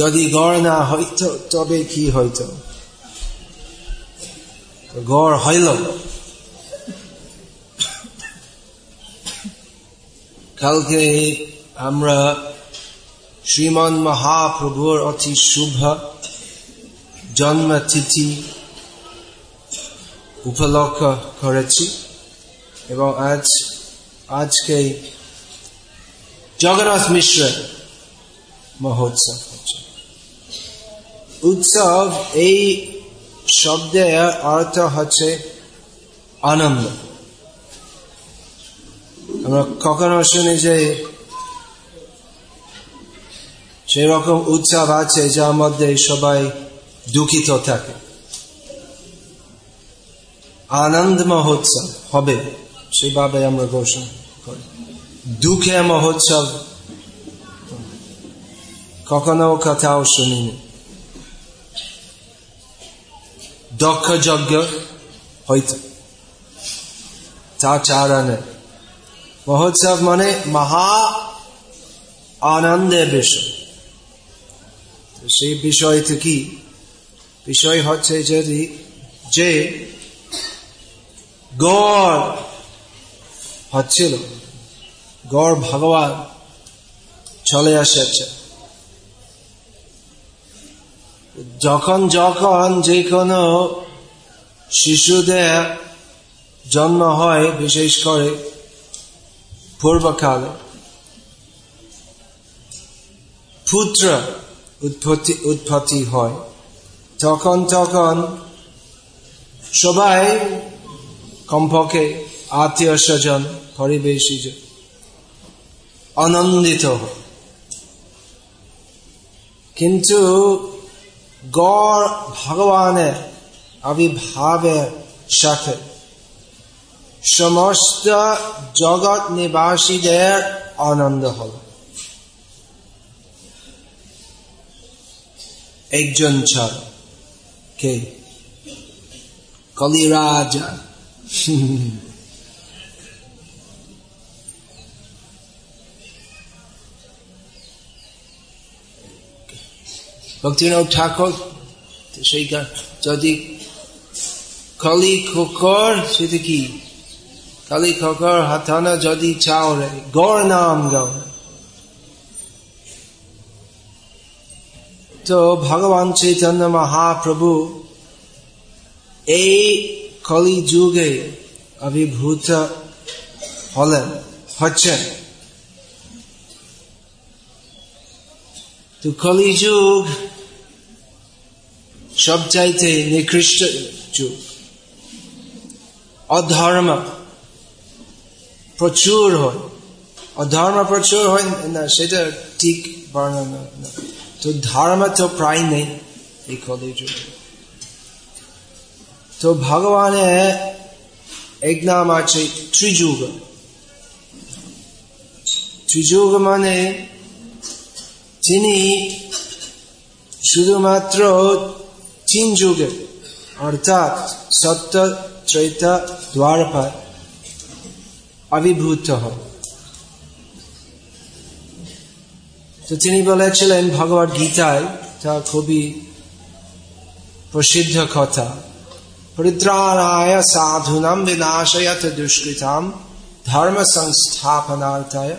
যদি গড় না হইত, তবে কি হইত? গড় হইল। কালকে আমরা শ্রীমন মহাপ্রভুর অতি শুভ জন্মতিথি উপলক্ষ করেছি এবং আজ, আজকে জগন্নাথ মিশ্র মহোৎসব হচ্ছে। উৎসব এই শব্দের অর্থ হচ্ছে আনন্দ। আমরা কখনো শুনি যে সেই রকম উৎসব আছে যার মধ্যে সবাই দুঃখিত থাকে। আনন্দ মহোৎসব হবে, সেভাবে আমরা ঘোষণা করি। দুঃখের মহোৎসব, কখনো কথাও শুনিনি। যজ্ঞ হইত নেই মহোৎসব মানে মহা আনন্দের বিষয় সেই বিষয়টা কি বিষয় হচ্ছে যদি যে গড় হচ্ছিল গড় ভগবান চলে এসেছে যখন যখন যে কোনো শিশুদের জন্ম হয়, বিশেষ করে পূর্বকালে, পুত্র উৎপত্তি উৎপত্তি হয়। তখন তখন সবাই কমপক্ষে আত্মীয় স্বজন পরিবেশী আনন্দিত হয়। কিন্তু গড় ভগবানের আবির্ভাবের সাথে। সমস্ত জগৎ নিবাসীদের আনন্দ হল। একজন ছাড়। কে? কলিরাজা। ভক্তিনাথ ঠাকুর সেই যদি কলি খোকর সেটা কি কালি খোকর হাতানা যদি চাও রে গড় নাম গাও তো ভগবান চৈতন্য মহাপ্রভু এই কলি যুগে আবির্ভূত হলেন হচ্ছেন তো কলি যুগ সবচাইতে নিকৃষ্ট যুগ। অধর্ম প্রচুর হয়। অধর্ম প্রচুর হয় না, সেটা ঠিক বর্ণনা তো ধর্ম তো প্রায় নেই এই কলি যুগ। তো ভগবানের এক নাম আছে ত্রিযুগ। ত্রিযুগ মানে তিনি শুধুমাত্র তিন যুগে, অর্থাৎ সত্য ত্রৈতা দ্বারপায় আবির্ভূত হন। তো তিনি বলেছিলেন, ভগবত গীতায় তা খুবই প্রসিদ্ধ কথা, পরিত্রাণায় সাধুনাম বিনাশয়ত দুষ্কৃতাম ধর্ম সংস্থাপনার্থায়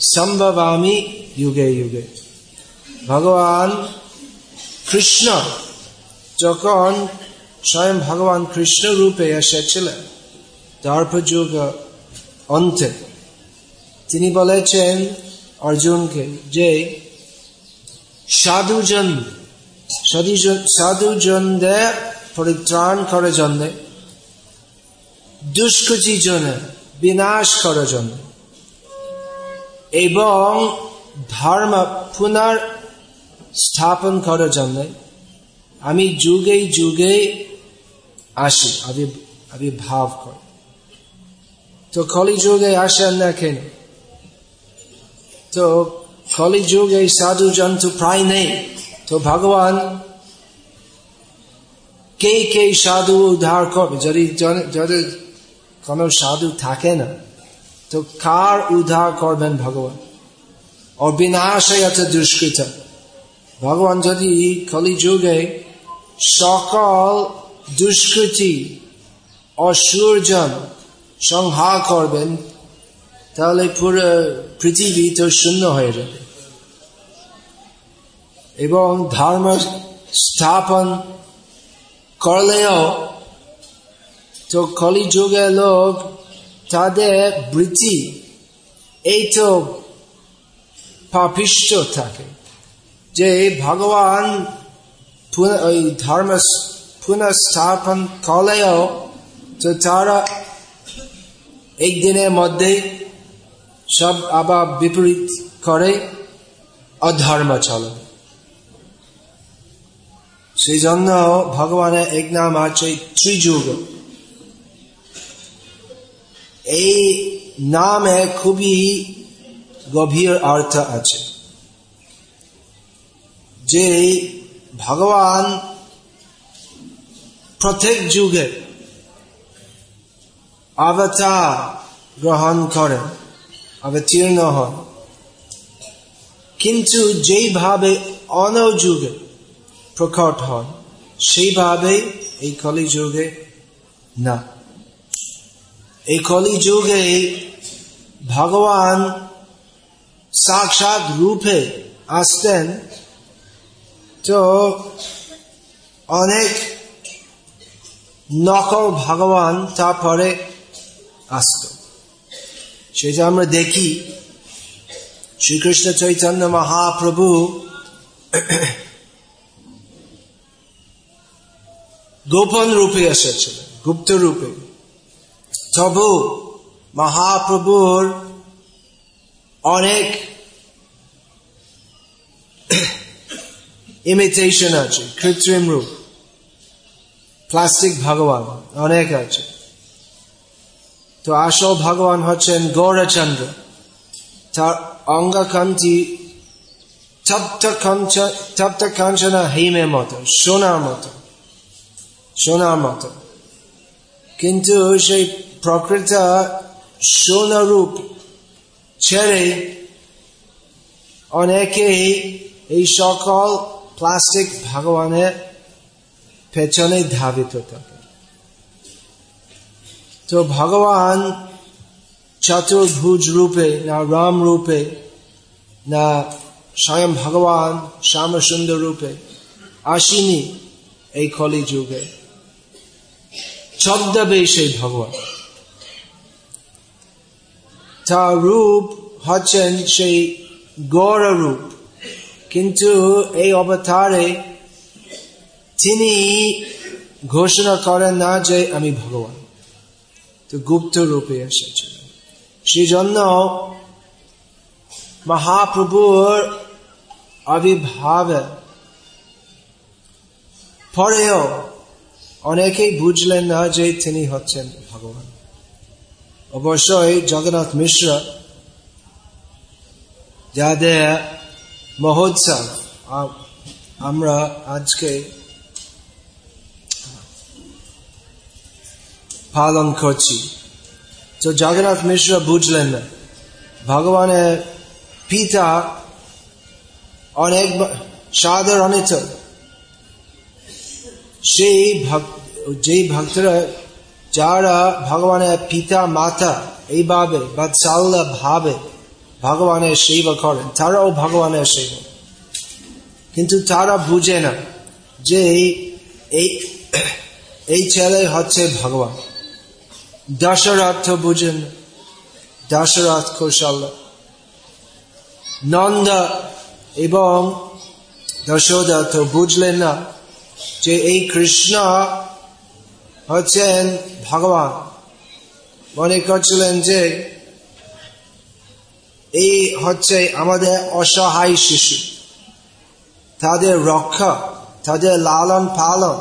সম্ভবামি যুগে যুগে। ভগবান কৃষ্ণ যখন স্বয়ং ভগবান কৃষ্ণ রূপে এসেছিলেন, দর্পযুগ অন্তে, তিনি বলেছেন, অর্জুনকে, যে সাধুজন সাধুজনদের পরিত্রাণ করে জন্য বিনাশ করার জন্য এবং ধর্ম পুনর স্থাপন করার জন্য আমি যুগে যুগে আসি আবির্ভাব করি। তো কলি যুগে আসেন না কেন? তো কলি যুগে সাধু জন্তু প্রায় নেই। তো ভগবান কে কে সাধু উদ্ধার করবে? যদি যদি কোন সাধু থাকে না তো কার উদ্ধার করবেন ভগবান? ও বিনাশয় দুষ্কৃত। ভগবান যদি কলি যুগে সকল দুষ্কৃতি, অসুরজন সংহার করবেন, তাহলে পুরো পৃথিবী তো শূন্য হয়ে যাবে। এবং ধর্ম স্থাপন করলেও তো কলি যুগে লোক তাদের বৃত্তি এই তো পাপিষ্ট থাকে। যে ভগবান ওই ধর্ম পুনঃস্থাপন করলেও তো তারা একদিনের মধ্যে সব আবার বিপরীত করে, অধর্ম চলে। সেই জন্য ভগবানের এক নাম আছে ত্রিযুগ। এই নামে খুবই গভীর অর্থ আছে। যে ভগবান প্রত্যেক যুগে অবতার গ্রহণ করেন, অবতীর্ণ হন। কিন্তু যেইভাবে অনযুগে প্রকট হন, সেইভাবে এই কলি যুগে না। এই কলি যুগে ভগবান সাক্ষাৎ রূপে আসতেন। তো অনেক নকল ভগবান তারপরে আসত। সেটা আমরা দেখি, শ্রীকৃষ্ণ চৈতন্য মহাপ্রভু গোপন রূপে এসেছিলেন, গুপ্ত রূপে। তবু মহাপ্রভুর অনেক ইমিটেশন আছে, কৃত্রিম রূপ প্লাস্টিক ভগবান, অনেক আছে। তো আসল ভগবান হচ্ছেন গৌরচন্দ্র। তার অঙ্গকান্তি তপ্ত কাঞ্চনা হিমের মতো, সোনার মতো সোনার মতো। কিন্তু সেই প্রকৃত সোনারূপ ছেড়ে অনেকেই এই সকল প্লাস্টিক ভগবানের পেছনে ধাবিত থাকে। তো ভগবান চতুর্ভুজ রূপে না রাম রূপে না স্বয়ং ভগবান শ্যাম সুন্দর রূপে আসিনি এই কলি যুগে ছদ্মবে সেই ভগবান। তার রূপ হচ্ছেন সেই গৌর রূপ কিন্তু এই অবতারে তিনি ঘোষণা করেন না যে আমি ভগবান তো গুপ্ত রূপে এসেছিলেন সেই জন্য মহাপ্রভুর আবির্ভাব পরেও অনেকেই বুঝলেন না যে তিনি হচ্ছেন ভগবান অবশ্যই জগন্নাথ মিশ্র যাদের মহোৎসব আমরা আজকে পালন করছি তো জগন্নাথ মিশ্র বুঝলেন না ভগবানের পিতা অনেক সাধারণিত সেই ভক্ত যেই ভক্তরা যারা ভগবানের পিতা, মাতা এইভাবে বাৎসাল্য ভাবে ভগবানের সেবা করেন তারাও ভগবানের সেবা। কিন্তু তারা বুঝে না যে এই ছেলে হচ্ছে ভগবান। দশরথ বুঝেন দশরথ কৌশল। নন্দ এবং তো বুঝলেন না যে এই কৃষ্ণ হচ্ছেন ভগবান। মনে করছিলেন যে এই হচ্ছে আমাদের অসহায় শিশু। তাদের রক্ষা, তাদের লালন পালন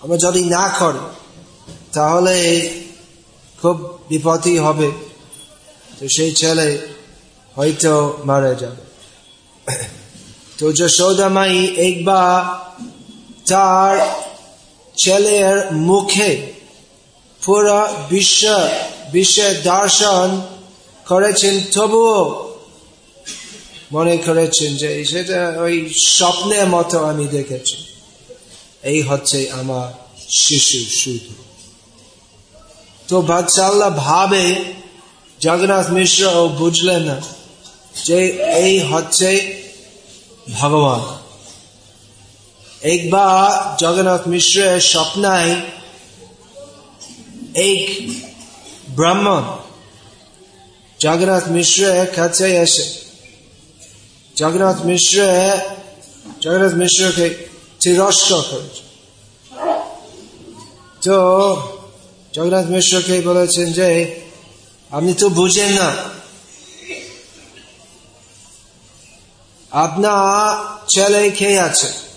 আমরা যদি না করি, তাহলে খুব বিপত্তি হবে। তো সেই ছেলে হয়তো মারা যাবে। তো যশোদামাই একবার তার ছেলের মুখে পুরো বিশ্ব বিশ্বের দর্শন করেছেন, তবুও মনে করেছেন যে সেটা ওই স্বপ্নের মতো আমি দেখেছি। এই হচ্ছে আমার শিশু শুধু। তো বাচ্চাল্লাহ ভাবে, জগন্নাথ মিশ্র ও বুঝলেন না যে এই হচ্ছে ভগবান। একবার জগন্নাথ মিশ্রের স্বপ্নায় এক ব্রাহ্মণ জগন্নাথ মিশ্রের কাছে এসে, জগন্নাথ মিশ্র, জগন্নাথ মিশ্রকে তিরস্কার তো জগন্নাথ মিশ্রকে বলেছেন যে, আপনি তো বুঝেন না। আপনার ছেলে খেয়ে আছে?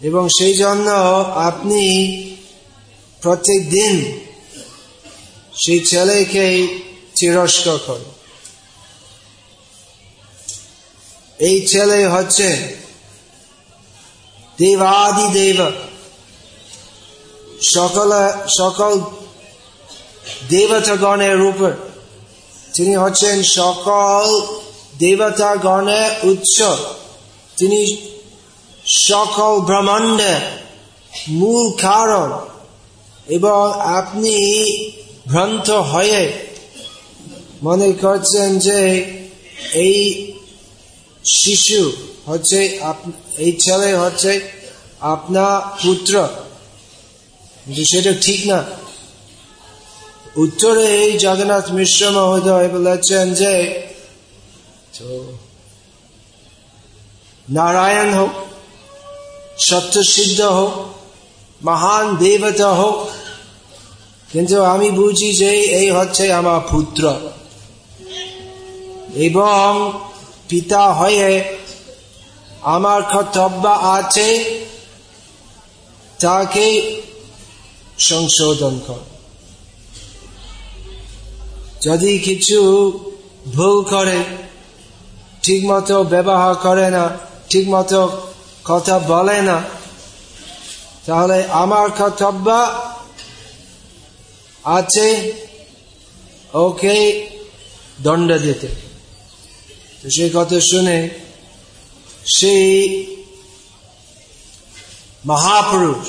এবং সেই জন্য আপনি প্রত্যেক দিন সেই ছেলেকে তিরস্কার করে এই ছেলে হচ্ছে দেবাদি দেব। সকল সকল দেবতাগণের উপর তিনি হচ্ছেন সকল দেবতাগণের উৎস। তিনি সকল ব্রহ্মাণ্ডের মূল কারণ এবং আপনি ভ্রান্ত হয়ে মনে করছেন যে এই শিশু হচ্ছে এই ছেলে হচ্ছে আপনার পুত্র। সেটা ঠিক না। উত্তরে এই জগন্নাথ মিশ্র মহোদয় বলেছেন যে নারায়ণ হোক সত্যসিদ্ধ হোক, মহান দেবতা হোক, কিন্তু আমি বুঝি যে এই হচ্ছে আমার পুত্র। এবং পিতা হয়ে আমার কর্তব্য আছে, তাকে সংশোধন কর। যদি কিছু ভুল করে ঠিক মতো ব্যবহার করে না ঠিক মতো কথা বলে না। তাহলে আমার কর্তব্য আছে, ওকে দণ্ড দিতে। তো সেই কথা শুনে সেই মহাপুরুষ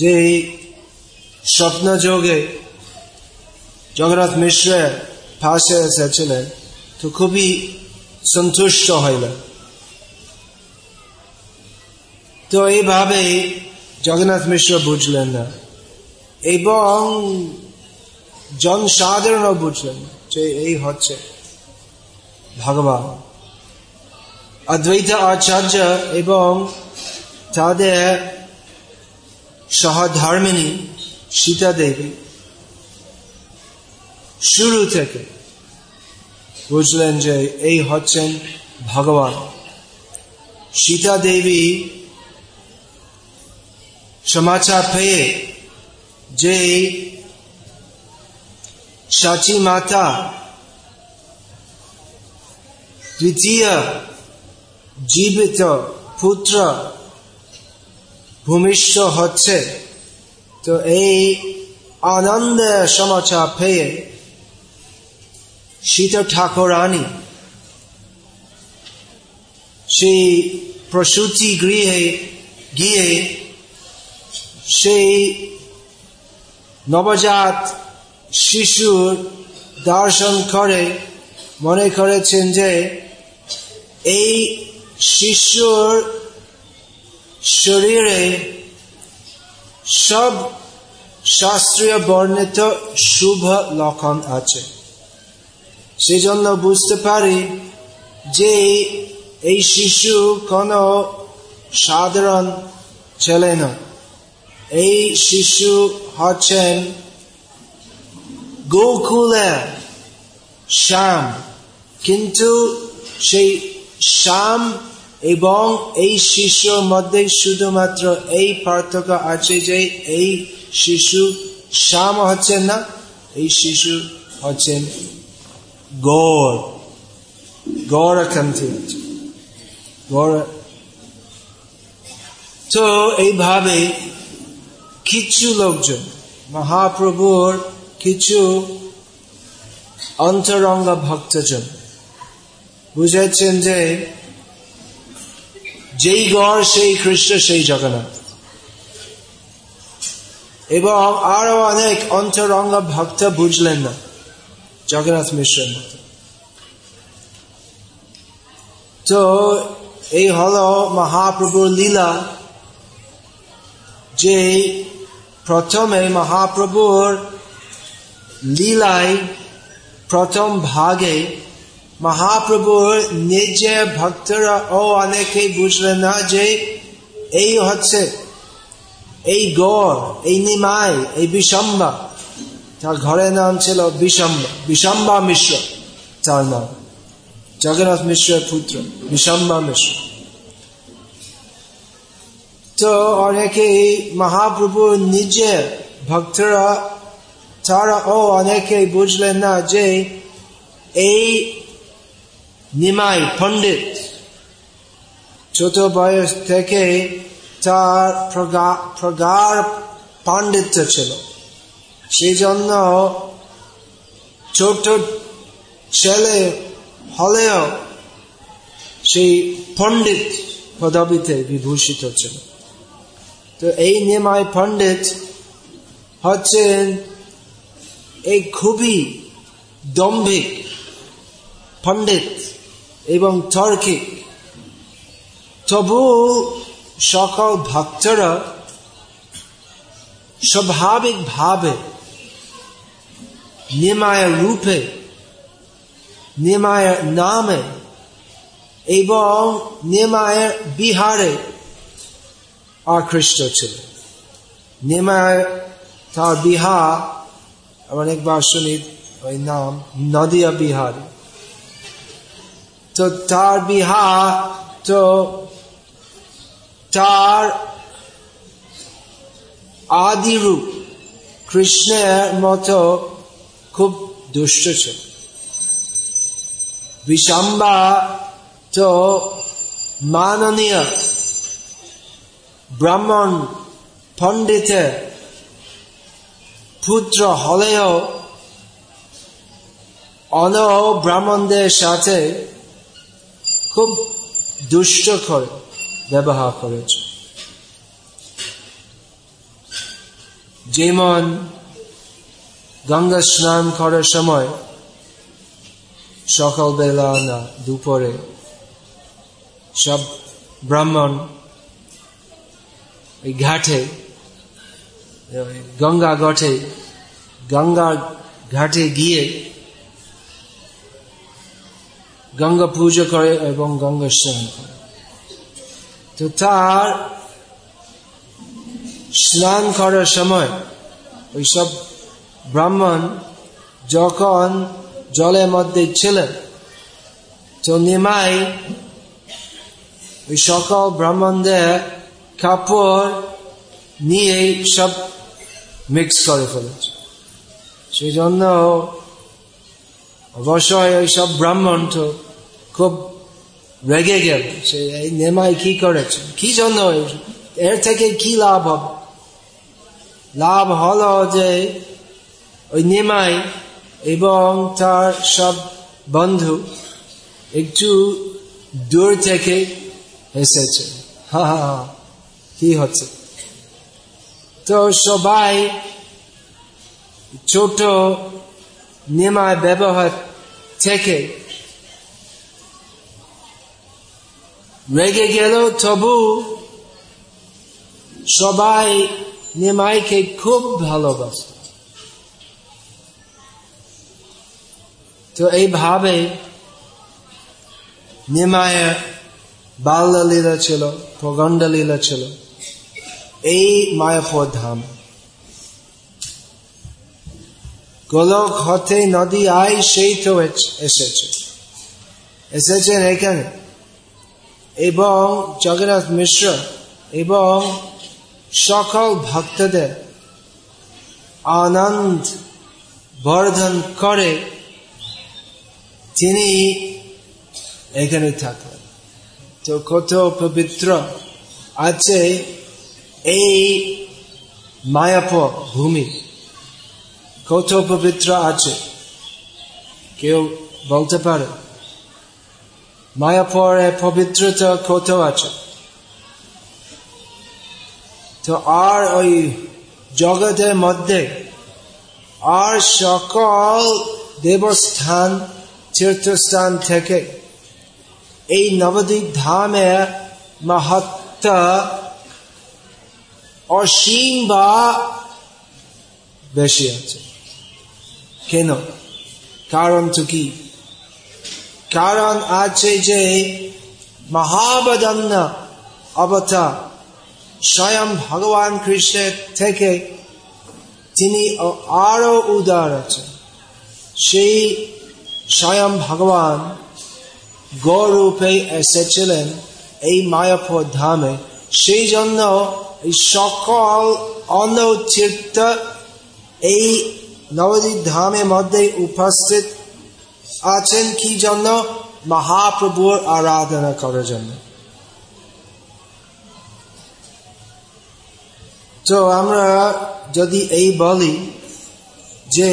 যে স্বপ্ন যোগে জগন্নাথ মিশ্রের পাশে এসেছিলেন, তো খুবই সন্তুষ্ট হইলেন। তো এইভাবে জগন্নাথ মিশ্র বুঝলেন না। এবং জনসাধারণও বুঝলেন যে এই হচ্ছে ভগবান। অদ্বৈত আচার্য এবং তাদের সহধর্মিনী সীতা দেবী শুরু থেকে বুঝলেন যে এই হচ্ছেন ভগবান। সীতা দেবী সমাচার পেয়ে যে সাচী মাতা দ্বিতীয় জীবিত পুত্র ভূমিষ্ঠ হচ্ছে তো এই আনন্দের সমাচার পেয়ে শীত ঠাকুরানী সেই প্রসূতি গৃহে গিয়ে সেই নবজাত শিশুর দর্শন করে, মনে করেছেন যে এই শিশুর শরীরে সব শাস্ত্রীয় বর্ণিত শুভ লক্ষণ আছে। সেজন্য বুঝতে পারি যে এই শিশু কোন সাধারণ ছেলে না এই শিশু হচ্ছেন গোকুলে শ্যাম। কিন্তু সেই শ্যাম এবং এই শিশুর মধ্যে শুধুমাত্র এই পার্থক্য আছে যে এই শিশু শ্যাম হচ্ছেন না, এই শিশু হচ্ছেন গড় গড় কান্তি আছে গড় তো এইভাবে কিছু লোকজন, মহাপ্রভুর কিছু অন্তরঙ্গ ভক্তজন বুঝেছেন যে যেই গড়, সেই খ্রিস্ট সেই জগন্নাথ। এবং আরও অনেক অন্তরঙ্গ ভক্ত বুঝলেন না, জগন্নাথ মিশ্রের তো এই হল মহাপ্রভুর লীলা যে প্রথমে মহাপ্রভুর লীলায় প্রথম ভাগে মহাপ্রভুর নিজে ভক্তরা ও অনেকেই বুঝলেন না যে এই হচ্ছে এই গড়, এই নিমাই, এই বিষম্বা। তার ঘরের নাম ছিল বিষম্বা। বিষম্বা মিশ্র। তার নাম। জগন্নাথ মিশ্রের পুত্র, বিষম্বা মিশ্র। তো অনেকে মহাপ্রভু নিজে ভক্তরা, তারা ও অনেকে বুঝলেন না যে এই নিমাই পণ্ডিত ছোট বয়স থেকে তার প্রগাঢ় পাণ্ডিত্য ছিল। সেই জন্য ছোট ছেলে হলেও সেই পণ্ডিত পদবিতে বিভূষিত ছিল। তো এই নিমাই পণ্ডিত হচ্ছেন এই খুবই দম্ভিক পণ্ডিত এবং তর্কিক। তবু সকল ভক্তরা স্বাভাবিক ভাবে নিমায়ের রূপে নিমায়ের নামে এবং নিমায়ের বিহারে আকৃষ্ট ছিল। নিমায় তার বিহার অনেকবার শুনি ওই নাম, নদিয়া বিহারী। তো তার বিহার তো তার আদিরূপ কৃষ্ণের মতো খুব দুষ্ট ছিল। বিষাম্বা তো মাননীয় ব্রাহ্মণ পণ্ডিতের পুত্র হলেও অন ব্রাহ্মণদের সাথে খুব দুষ্ট করে ব্যবহার করেছে। যেমন গঙ্গা স্নান করার সময় সকালবেলা না দুপুরে সব ব্রাহ্মণ এই ঘাটে, গঙ্গা ঘটে, গঙ্গা ঘাটে গিয়ে গঙ্গা পুজো করে এবং গঙ্গা স্নান করে। তো তার স্নান করার সময় ওই সব ব্রাহ্মণ যখন জলের মধ্যে ছিলেন, তো নিমাই ওই সকল ব্রাহ্মণদের কাপড় নিয়ে সব মিক্স করে ফেলেছে। সেই জন্য অবশ্যই ওই সব ব্রাহ্মণ তো খুব রেগে গেল। সে এই নেমাই কি করেছে? কি জন্য? এর থেকে কি লাভ হবে? লাভ হলো যে ওই নেমাই এবং তার সব বন্ধু একটু দূর থেকে এসেছে। হা হা হা। কি হচ্ছে? তো সবাই ছোট নেমায় ব্যবহার থেকে রেগে গেল তবু সবাই নিমাইকে খুব ভালোবাসত। তো এইভাবে নিমায়ের বাল্যলীলা ছিল প্রগণ্ড লীলা ছিল। এই মায়াপুর ধাম। গোলক হতে নদী আয় সেই তো এসেছে। এসেছেন এখানে। এবং জগন্নাথ মিশ্র এবং সকল ভক্তদের আনন্দ বর্ধন করে তিনি এখানে থাকলেন। তো কত পবিত্র আছে এই মায়াপুর ভূমি কত পবিত্র আছে। কেউ বলতে পারে মায়াপরে পবিত্রতা কত আছে। তো আর ওই জগতের মধ্যে আর সকল দেবস্থান, তীর্থস্থান থেকে এই নবদ্বীপ ধামে মাহাত্ম অসীম বা বেশি আছে। কেন? কারণ তো কি? কারণ আছে যে মহাবদন্ন অবতার স্বয়ং ভগবান কৃষ্ণের থেকে তিনি আরও উদার আছেন সেই স্বয়ং ভগবান গৌরূপে এসেছিলেন এই মায়াপুর ধামে। সেই জন্য সকল অন্য এই নবদ্বীপ ধামের মধ্যে উপস্থিত আছেন কি জন্য? মহাপ্রভুর আরাধনা করার জন্য। তো আমরা যদি এই বলি যে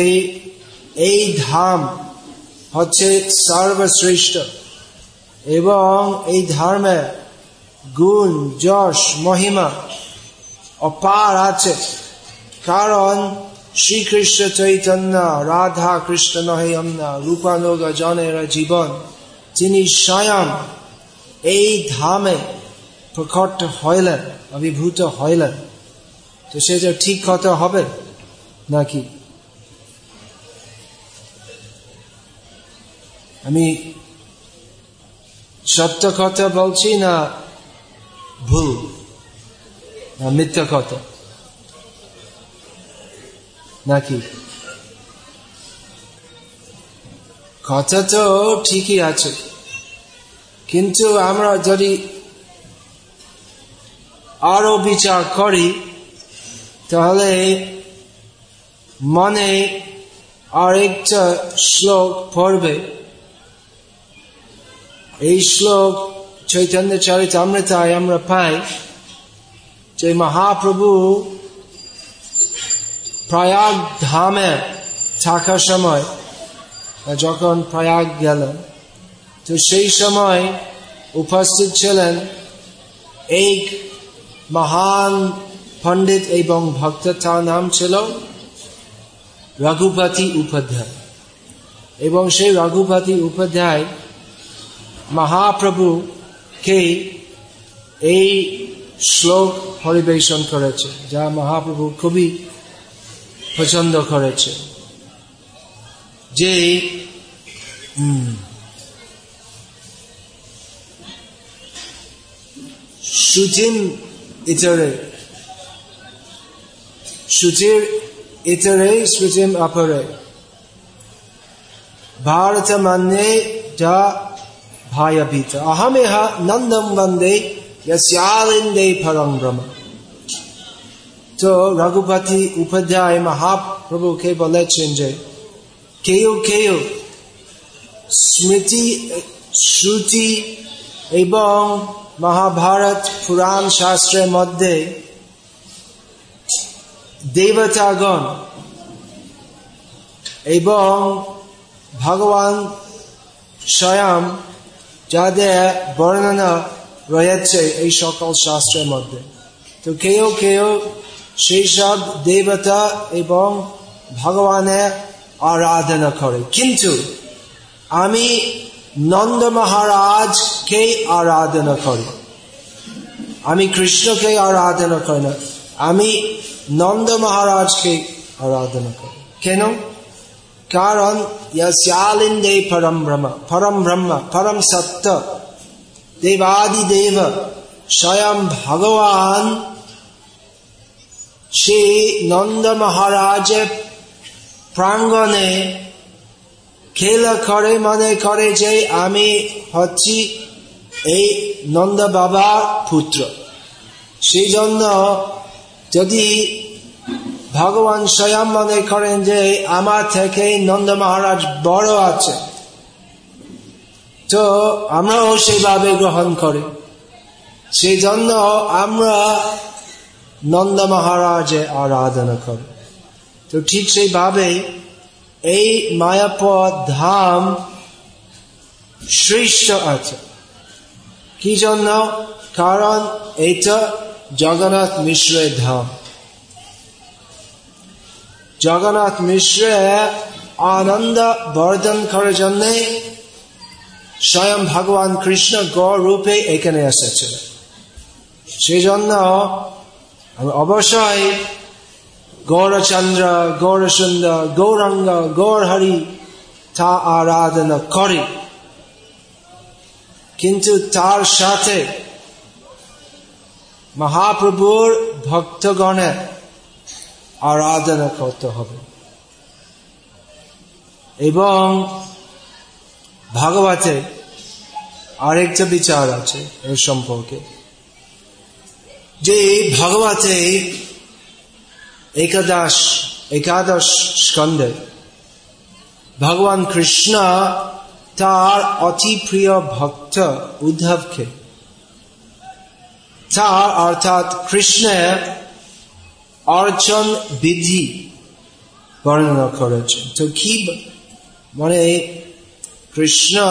এই ধাম হচ্ছে সর্বশ্রেষ্ঠ এবং এই ধর্মে গুণ, যশ, মহিমা অপার আছে কারণ, শ্রীকৃষ্ণ চৈতন্য, রাধা কৃষ্ণ নহে অন্না রূপানুগ জনের জীবন, তিনি স্বয়ং এই ধামে প্রকট হইলেন, অভিভূত হইলেন। তো সে যে ঠিক কথা হবে নাকি? আমি সত্য কথা বলছি না ভুল? মিথ্যা কথা নাকি? কথা তো ঠিকই আছে। কিন্তু আমরা যদি আরও বিচার করি, তাহলে মনে আরেকটা শ্লোক পড়বে। এই শ্লোক চৈতন্য চরিত আমরা পাই যে মহাপ্রভু প্রয়াগ ধামে থাকার সময়, যখন প্রয়াগ গেলেন, তো সেই সময় উপস্থিত ছিলেন এই মহান পণ্ডিত এবং ভক্ত তার নাম ছিল রঘুপতি উপাধ্যায়। এবং সেই রঘুপতি উপাধ্যায় মহাপ্রভুকে এই শ্লোক পরিবেশন করেছে, যা মহাপ্রভু খুবই পছন্দ করেছে। যে সুচিন ইতরে, সুচির ইতরে সুচিম অপরে ভারত মানে যা ভায়াভীত। অহমেহ নন্দম বন্দে यस्यालिंदे परम ब्रह्म তো রঘুপতি উপাধ্যায় মহাপ্রভুকে বলেছেন যে কেউ কেউ স্মৃতি শ্রুতি এবং মহাভারত পুরাণ শাস্ত্রের মধ্যে দেবতাগণ এবং ভগবান স্বয়ং যাদের বর্ণনা রয়েছে এই সকল শাস্ত্রের মধ্যে। তো কেউ কেউ সেই সব দেবতা এবং ভগবানের আরাধনা করে। কিন্তু আমি নন্দ মহারাজকে আরাধনা করি। আমি কৃষ্ণকে আরাধনা করি না। আমি নন্দ মহারাজকে আরাধনা করি। কেন? কারণ ইয়ালিন্দে পরম ব্রহ্মা পরম ব্রহ্মা, পরম সত্য। দেবাদি দেব স্বয়ং ভগবান সে নন্দ মহারাজের প্রাঙ্গণে খেলা করে, মনে করে যে আমি হচ্ছি এই নন্দ বাবার পুত্র। সেই জন্য যদি ভগবান স্বয়ং মনে করেন যে আমার থেকে নন্দ মহারাজ বড় আছে তো আমরাও সেইভাবে গ্রহণ করে। সেই জন্য আমরা নন্দ মহারাজে আরাধনা করি। তো ঠিক সেইভাবে এই মায়াপদ ধাম শ্রেষ্ঠ আছে। কি জন্য? কারণ এটা জগন্নাথ মিশ্রের ধাম। জগন্নাথ মিশ্রে আনন্দ বর্ধন করার জন্যে স্বয়ং ভগবান কৃষ্ণ গড় রূপে এখানে এসেছিল সেই জন্য আমি অবশ্যই গৌরচন্দ্র, গৌরসুন্দর, গৌরঙ্গ, গৌরহরি তা আরাধনা করে। কিন্তু তার সাথে মহাপ্রভুর ভক্তগণের আরাধনা করতে হবে। এবং ভাগবতে আরেকটা বিচার আছে এর সম্পর্কে, যে ভগবতে একাদশ একাদশ স্কন্ধে ভগবান কৃষ্ণ তার অতি প্রিয় ভক্ত উদ্ধবকে, তার অর্থাৎ কৃষ্ণের অর্চন বিধি বর্ণনা করেছে তো কি মানে কৃষ্ণ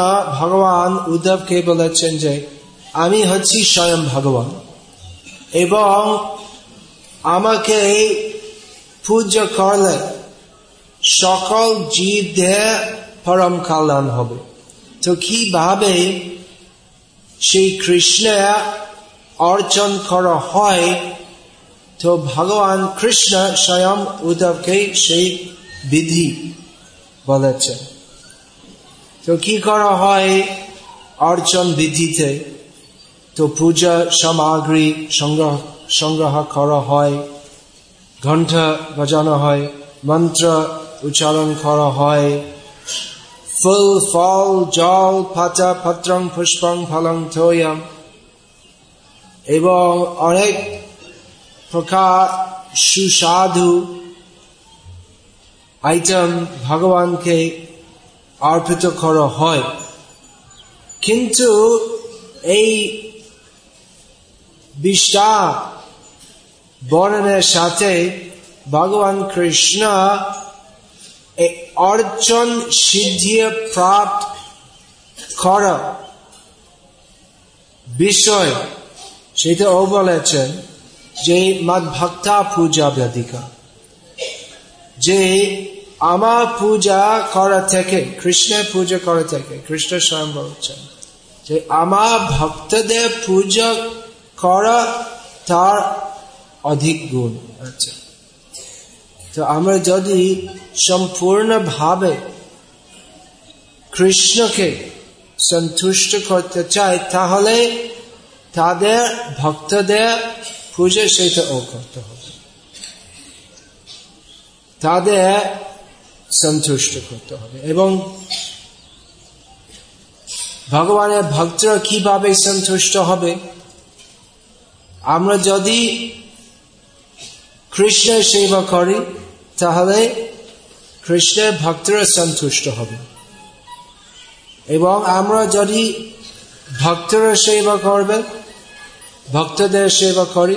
ভগবান উদ্ধবকে বলেছেন যে, আমি হচ্ছি স্বয়ং ভগবান এবং আমাকে পূজা করলে সকল জীব জীবদের পরম কল্যাণ হবে। তো কীভাবে সেই কৃষ্ণের অর্চন করা হয়? তো ভগবান কৃষ্ণ স্বয়ং উদ্ধবকে সেই বিধি বলেছেন। তো কি করা হয় অর্চন বিধিতে? তো পূজা সামগ্রী সংগ্রহ সংগ্রহ করা হয়, ঘণ্টা বাজানো হয়, মন্ত্র উচ্চারণ করা হয়, ফুল, ফল, জল, পাতা পত্রং পুষ্পং ফলং থোয়ম এবং অনেক প্রকার সুস্বাদু আইটেম ভগবানকে অর্পিত করা হয়। কিন্তু এই বিশাল বর্ণনের সাথে ভগবান কৃষ্ণ অর্জন সিদ্ধি প্রাপ্ত করা বিষয়, সেটা ও বলেছেন যে মদ ভক্তা পূজা ব্যধিকা, যে আমার পূজা করা থেকে, কৃষ্ণের পূজা করা থেকে, কৃষ্ণ স্বয়ং বলছেন যে আমার ভক্তদের পূজা করা তার অধিক গুণ আছে। তো আমরা যদি সম্পূর্ণভাবে কৃষ্ণকে সন্তুষ্ট করতে চাই, তাহলে তাদের ভক্তদের পুজো সেটা ও করতে হবে। তাদের সন্তুষ্ট করতে হবে। এবং ভগবানের ভক্তরা কীভাবে সন্তুষ্ট হবে? আমরা যদি কৃষ্ণের সেবা করি, তাহলে কৃষ্ণের ভক্তরা সন্তুষ্ট হবে। এবং আমরা যদি ভক্তরা সেবা করবে, ভক্তদের সেবা করি,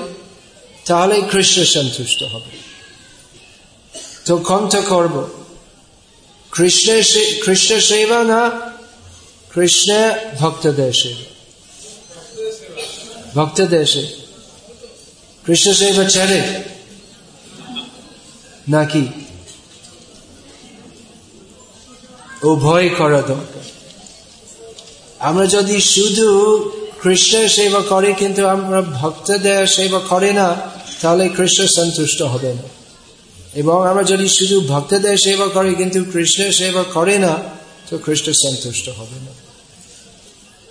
তাহলে কৃষ্ণ সন্তুষ্ট হবে। তো কোনটা করব। কৃষ্ণের কৃষ্ণ সেবা না, কৃষ্ণের ভক্তদের সেবা। ভক্তদের সেবা কৃষ্ণ সেবা ছেড়ে? নাকি? উভয় করা দরকার। আমরা যদি শুধু কৃষ্ণের সেবা করি, কিন্তু আমরা ভক্তদের সেবা করে না, তাহলে কৃষ্ণ সন্তুষ্ট হবে না। এবং আমরা যদি শুধু ভক্তদের সেবা করি, কিন্তু কৃষ্ণের সেবা করে না, তো কৃষ্ণ সন্তুষ্ট হবে না।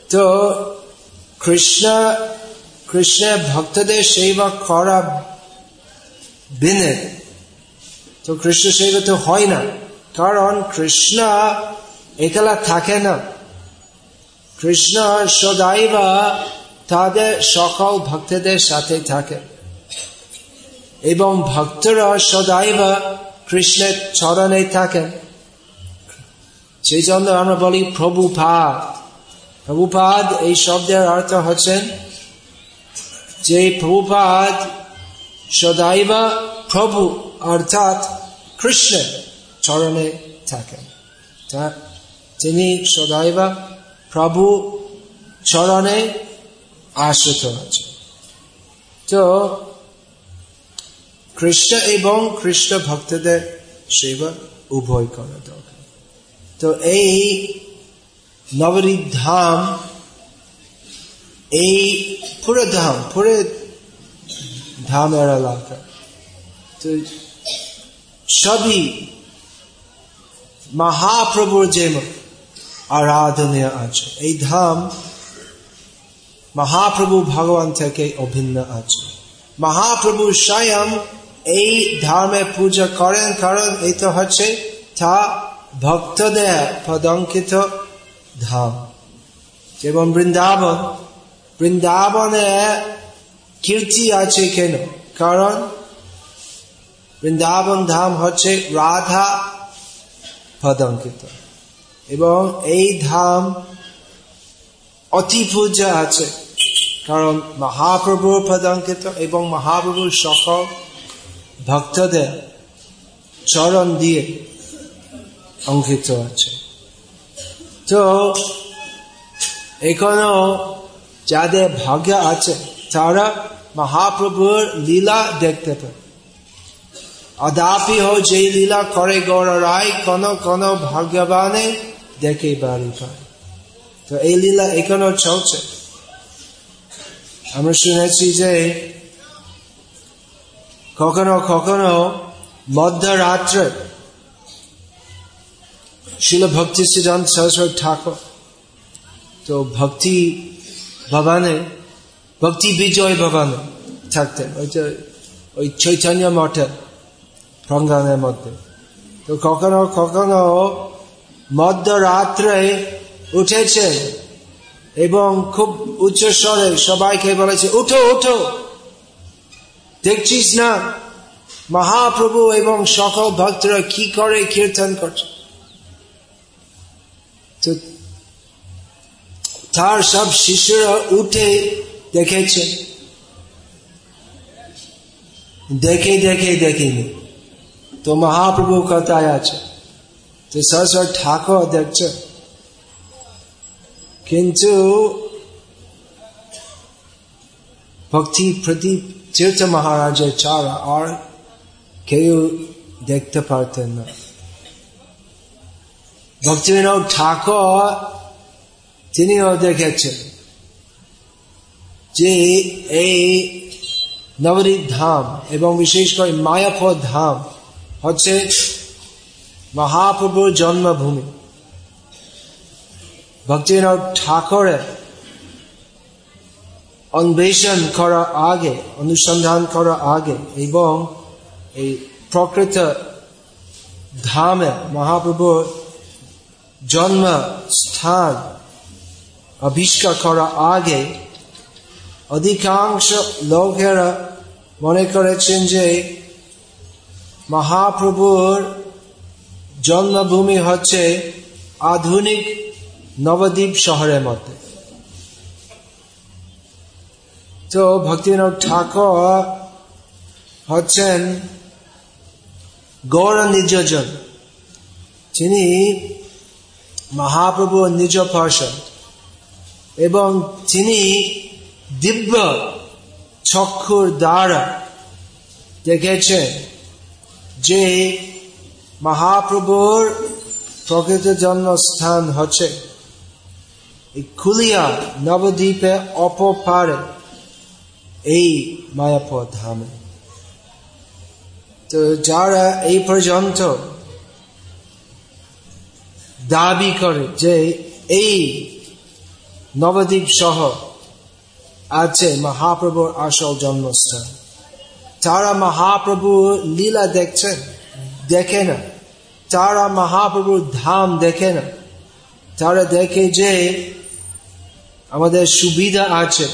তো কৃষ্ণ, কৃষ্ণের ভক্তদের সেবা করা বিনে, তো কৃষ্ণ সেবা তো হয় না। কারণ কৃষ্ণ একলা থাকে না। কৃষ্ণ সদাইব তাদের সকল ভক্তদের সাথে থাকে। এবং ভক্তরা সদাইব কৃষ্ণের চরণে থাকেন। সেই জন্য আমরা বলি প্রভুপাদ। প্রভুপাদ এই শব্দের অর্থ হচ্ছেন যে প্রভুপাদ সদাইব প্রভু অর্থাৎ কৃষ্ণের চরণে থাকেন। তিনি সদাইব প্রভু চরণে আশ্রিত আছে তো কৃষ্ণ এবং কৃষ্ণ ভক্তদের সেবা উভয় করা দরকার। তো এই নবরী ধাম এই পুরো ধাম পুরো ধামের এলাকা, তো সবই মহাপ্রভুর যে আরাধনীয় আছে, এই ধাম মহাপ্রভু ভগবান থেকে অভিন্ন আছে। মহাপ্রভু স্বয়ং এই ধর্মে পূজা করেন, কারণ এই তো হচ্ছে তা ভক্তদের পদঙ্কিত ধাম। যেমন বৃন্দাবন, বৃন্দাবনে কীর্তি আছে কেন? কারণ বৃন্দাবন ধাম হচ্ছে রাধা পদঙ্কিত। এবং এই ধাম অতি পূজা আছে, কারণ মহাপ্রভুর পদঙ্কিত এবং মহাপ্রভুর সকল ভক্তদের চরণ দিয়ে অঙ্কিত আছে তো এখনও যাদের ভাগ্য আছে, তারা মহাপ্রভুর লীলা দেখতে পায়। অদাপি হো যে লীলা করে গৌর রায় কোন কোন ভাগ্যবানে দেখে বাড়ি পায়। তো এই লীলা এখনও চলছে। আমরা শুনেছি যে কখনো কখনো মধ্যরাত্রে শিল ভক্তি সিদ্ধান্ত সরস্বতী ঠাকুর। তো ভক্তি ভবানে, ভক্তি বিজয় ভবানে থাকতেন। ওইটা ওই চৈতন্য মঠের প্রাঙ্গনের মধ্যে। তো কখনো কখনো মধ্যরাত্রে উঠেছেন এবং খুব উচ্চ স্বরে সবাইকে বলেছে, উঠো উঠো। দেখছিস না? মহাপ্রভু এবং সকল ভক্তরা কি করে কীর্তন করছে? তো তার সব শিশুরা উঠে দেখেছে। দেখে দেখে দেখিনি তো মহাপ্রভু কথায় আছে? তো সরস্বর ঠাকুর দেখছে। কিন্তু ভক্তি প্রদীপ তীর্থ মহারাজের ছাড়া আর কেউ দেখতে পারতেন না ভক্তিবিনোদ ঠাকুর তিনিও দেখেছেন যে এই নবরীত ধাম এবং বিশেষ করে মায়াপুর ধাম হচ্ছে মহাপ্রভুর জন্মভূমি। ভক্তিবিনোদ ঠাকুরের অন্বেষণ করা আগে, অনুসন্ধান করা আগে, এবং এই প্রকৃত ধামে মহাপ্রভুর জন্ম স্থান আবিষ্কার করা আগে, অধিকাংশ লোকেরা মনে করেছেন যে মহাপ্রভুর জন্মভূমি হচ্ছে আধুনিক নবদ্বীপ শহরের মধ্যে। তো ভক্তিনাথ ঠাকুর হচ্ছেন গৌর নিজজন তিনি মহাপ্রভুর নিজ পার্ষদ এবং তিনি দিব্য চক্ষুর দ্বারা দেখেছেন যে মহাপ্রভুর প্রকৃত জন্মস্থান হচ্ছে খুলিয়া নবদ্বীপে অপপারে। এই মায়াপুর ধামে। তো যারা এই পর্যন্ত দাবি করে যে এই নবদ্বীপ শহর আছে মহাপ্রভুর আসল জন্মস্থান, তারা মহাপ্রভু লীলা দেখছেন দেখে না। তারা মহাপ্রভুর ধাম দেখে না। তারা দেখে যে আমাদের সুবিধা আছে।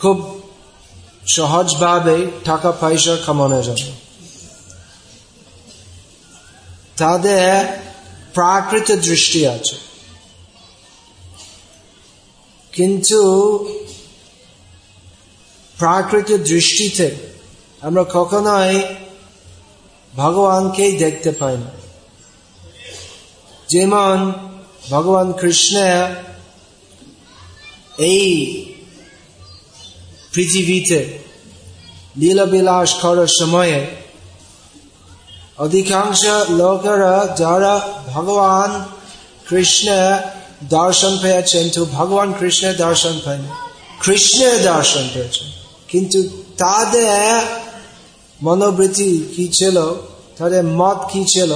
খুব সহজভাবে টাকা পয়সা কামানোর যাবে। তাদের প্রাকৃত দৃষ্টি আছে। কিন্তু প্রাকৃত দৃষ্টিতে আমরা কখনোই ভগবানকেই দেখতে পাই না। যেমন ভগবান কৃষ্ণ এই পৃথিবীতে লীলাবিলাস করার সময়ে অধিকাংশ লোকেরা যারা ভগবান কৃষ্ণ দর্শন পেয়েছেন, তো ভগবান কৃষ্ণের দর্শন পায়নি, কৃষ্ণের দর্শন পেয়েছেন। কিন্তু তাদের মনোবৃত্তি কি ছিল? তাদের মত কি ছিল?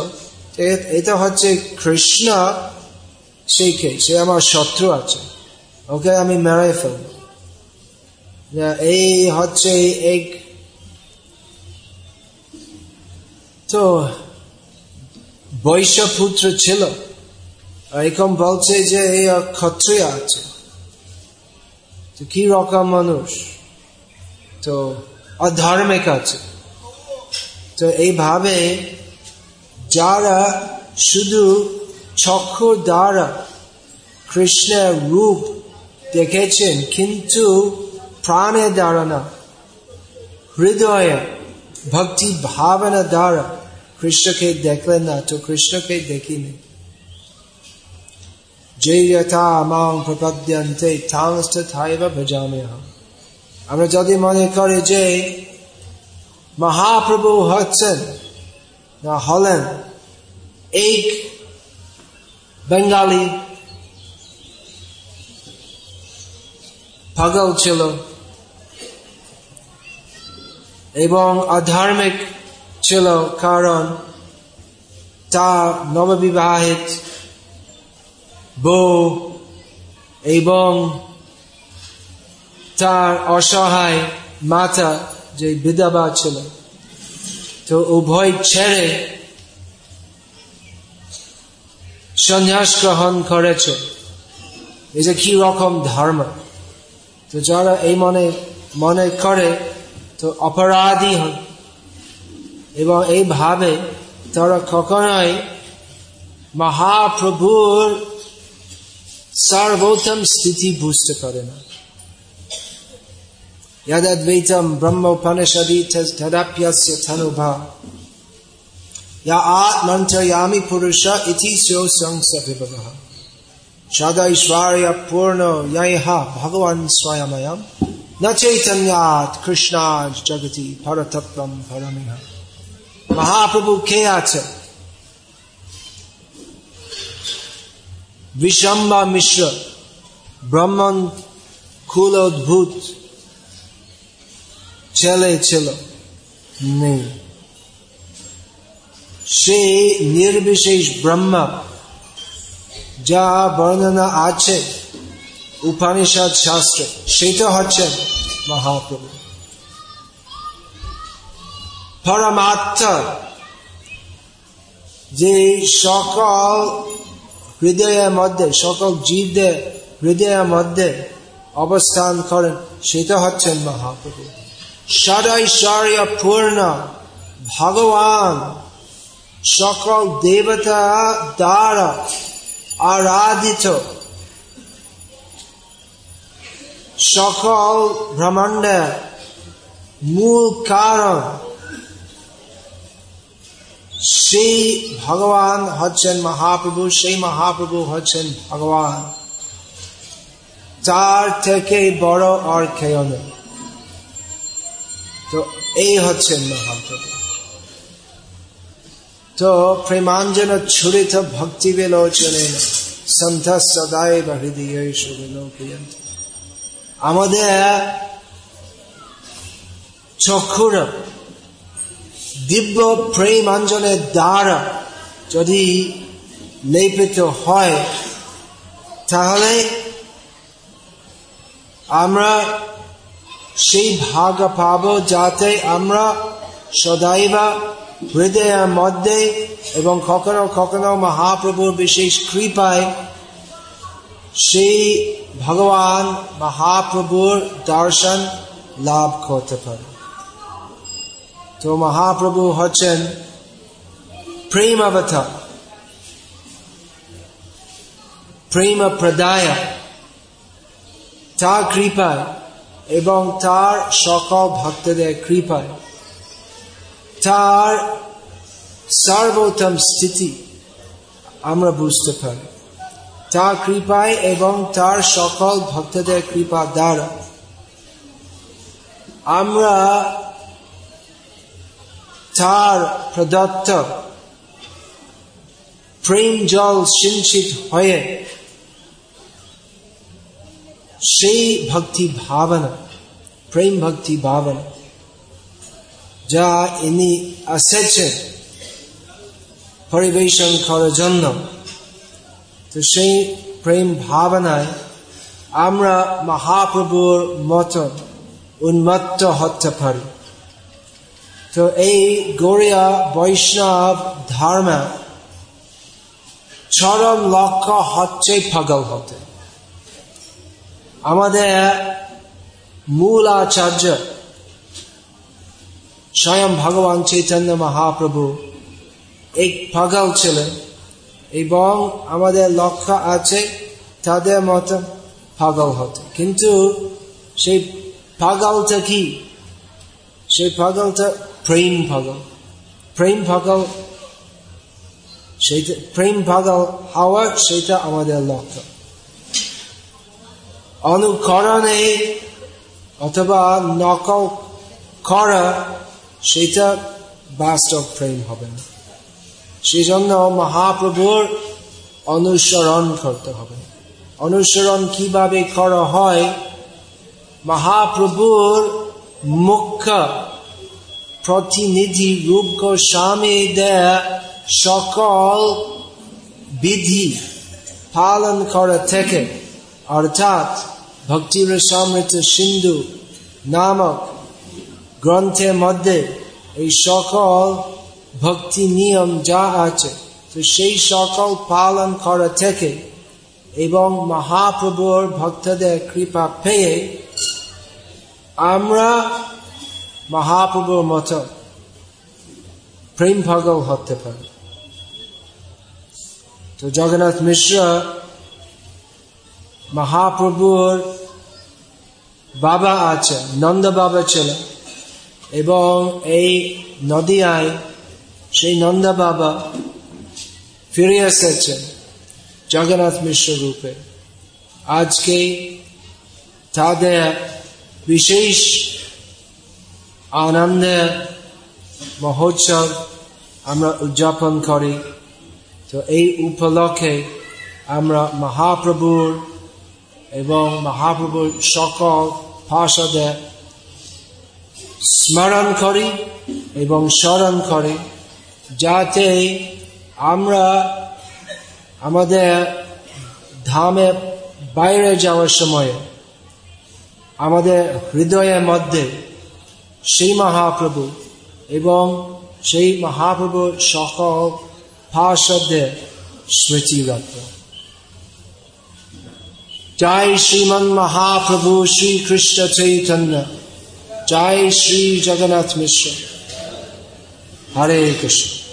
এটা হচ্ছে কৃষ্ণ সেই সে আমার শত্রু আছে। ওকে আমি মেরে ফেলব। এই হচ্ছে এক তো, বৈশ্যপুত্র ছিল। এরকম বলছে যে এই ক্ষত্রিয় আছে। তো কি রকম মানুষ? তো, অধার্মিক আছে। তো এইভাবে যারা শুধু চক্ষু দ্বারা কৃষ্ণের রূপ দেখেছেন, কিন্তু প্রাণের দ্বারা না হৃদয়ে ভক্তি ভাবনা দ্বারা কৃষ্ণকে দেখলেন না তো কৃষ্ণকে দেখিনি যে যথা মাং প্রপদ্যন্তে থাইব ভজামে আমরা যদি মনে করি যে মহাপ্রভু হচ্ছেন না হলেন এক বেঙ্গালি পাগল ছিল এবং অধার্মিক ছিল কারণ তার নববিবাহিত বউ এবং তার অসহায় মাতা, যে বিধবা ছিল। তো উভয় ছেড়ে সন্ন্যাস গ্রহণ করেছে। এই যে কি রকম ধর্ম? তো যারা এই মনে মনে করে তো অপরাধী হন এবং এইভাবে তারা কখনোই মহাপ্রভুর সর্বোত্তম স্থিতি বুঝতে পারে না यदद्वैतम ब्रह्मोपनिषदि तदप्यस्य तनुभा या आत्मन्त्रयामि पुरुष इति स्यो संसविभवः सदैश्वर्य पूर्ण यह भगवान स्वयमयम् न জগতি মহাপ্রভু কে আছে বিশম্বা মিশ্র ব্রহ্মণ খুল অদ্ভুত ছেলে ছিল নেই সে নির্বিশেষ ব্রহ্ম যা বর্ণনা আছে উপনিষদ শাস্ত্র সেটা হচ্ছে মহাপ্রভু। পরমাত্মা যে সকল হৃদয়ের মধ্যে, সকল জীবদের হৃদয়ের মধ্যে অবস্থান করেন, সেটা হচ্ছেন মহাপ্রভু। সদৈশ্বর্য পূর্ণ ভগবান সকল দেবতা দ্বারা আরাধিত সকল ব্রহ্মাণ্ডের মূল কারণ সেই ভগবান হচ্ছেন মহাপ্রভু, সেই মহাপ্রভু হচ্ছেন ভগবান। তার থেকে বড় আর কেউ তো এই হচ্ছেন মহাপ্রভু। তো প্রেমাঞ্জন ছুরিত ভক্তি বিলোচনে সন্থ সদাই বা হৃদয় আমাদের চক্ষুর দিব্য প্রেম প্রেমাঞ্জনের দ্বারা যদি লেপিত হয়, তাহলে আমরা সেই ভাগ পাব যাতে আমরা সদাইবা হৃদয়ের মধ্যে এবং কখনো কখনো মহাপ্রভুর বিশেষ কৃপায় সেই ভগবান মহাপ্রভুর দর্শন লাভ করতে পারে তো মহাপ্রভু হচ্ছেন প্রেম অবতার প্রেম প্রদায় তার কৃপায় এবং তার সকল ভক্তদের কৃপায় তার সর্বোত্তম স্থিতি আমরা বুঝতে পারি তার কৃপায় এবং তার সকল ভক্তদের কৃপা দ্বারা। আমরা তার প্রদত্ত প্রেম জল সিঞ্চিত হয়ে সেই ভক্তি ভাবনা, প্রেম ভক্তি ভাবনা, যা ইনি এসেছেন পরিবেশন করার জন্য তো সেই প্রেম ভাবনায় আমরা মহাপ্রভুর মতন উন্মত্ত হতে পারি। তো এই গড়িয়া বৈষ্ণব ধর্ম চরম লক্ষ্য হচ্ছে পাগল হতে। আমাদের মূল আচার্য স্বয়ং ভগবান চৈতন্য মহাপ্রভু এক পাগল ছিলেন। এবং আমাদের লক্ষ্য আছে তাদের মতো পাগল হতে। কিন্তু সেই পাগলটা কি? সেই পাগলটা প্রেম পাগল। প্রেম পাগল, সেইটা প্রেম পাগল হওয়া সেটা আমাদের লক্ষ্য। অনুকরণে অথবা নকল করা, সেটা বাস্তব প্রেম হবে না। সেই জন্য মহাপ্রভুর অনুসরণ করতে হবে। অনুসরণ কীভাবে করা হয়? মহাপ্রভুর মুখ্য প্রতিনিধি রূপ গোস্বামী দেয় সকল বিধি পালন করা থেকে। অর্থাৎ ভক্তির সমৃত সিন্ধু নামক গ্রন্থের মধ্যে এই সকল ভক্তি নিয়ম যা আছে, তো সেই সকল পালন করা থেকে এবং মহাপ্রভুর ভক্তদের কৃপা পেয়ে আমরা মহাপ্রভুর মতো প্রেম ভগল হতে পারি। তো জগন্নাথ মিশ্র মহাপ্রভুর বাবা আছে নন্দ বাবা ছিলেন এবং এই নদিয়ায় সেই নন্দ বাবা ফিরে এসেছেন জগন্নাথ মিশ্র রূপে আজকে তাদের বিশেষ আনন্দে মহোৎসব আমরা উদযাপন করি তো এই উপলক্ষে আমরা মহাপ্রভুর এবং মহাপ্রভুর সকল ভাষাদের স্মরণ করি এবং স্মরণ করি যাতে আমরা আমাদের ধামে বাইরে যাওয়ার সময় আমাদের হৃদয়ের মধ্যে সেই মহাপ্রভু এবং সেই মহাপ্রভুর সকল ভাষাদের স্মৃতি রাখব জয় শ্রীমন মহাপ্রভু শ্রী কৃষ্ণ চৈতন্য। জয় শ্রী জগন্নাথ মিশ্র। হরে কৃষ্ণ